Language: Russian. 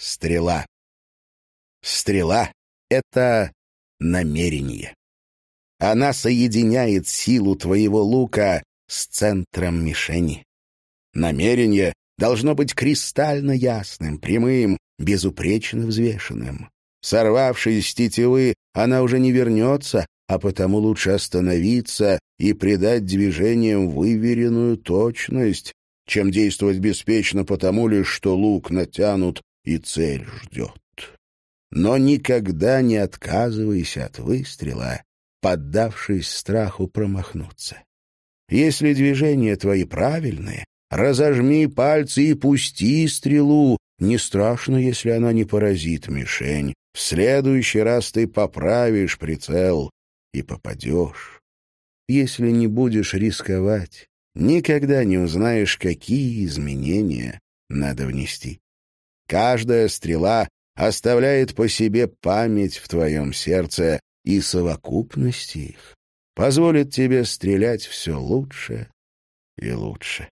стрела. Стрела — это намерение. Она соединяет силу твоего лука с центром мишени. Намерение должно быть кристально ясным, прямым, безупречно взвешенным. Сорвавшись с тетивы, она уже не вернется, а потому лучше остановиться и придать движениям выверенную точность, чем действовать беспечно потому лишь, что лук натянут и цель ждет. Но никогда не отказывайся от выстрела, поддавшись страху промахнуться. Если движения твои правильные, разожми пальцы и пусти стрелу. Не страшно, если она не поразит мишень. В следующий раз ты поправишь прицел и попадешь. Если не будешь рисковать, никогда не узнаешь, какие изменения надо внести. Каждая стрела оставляет по себе память в твоем сердце, и совокупность их позволит тебе стрелять все лучше и лучше.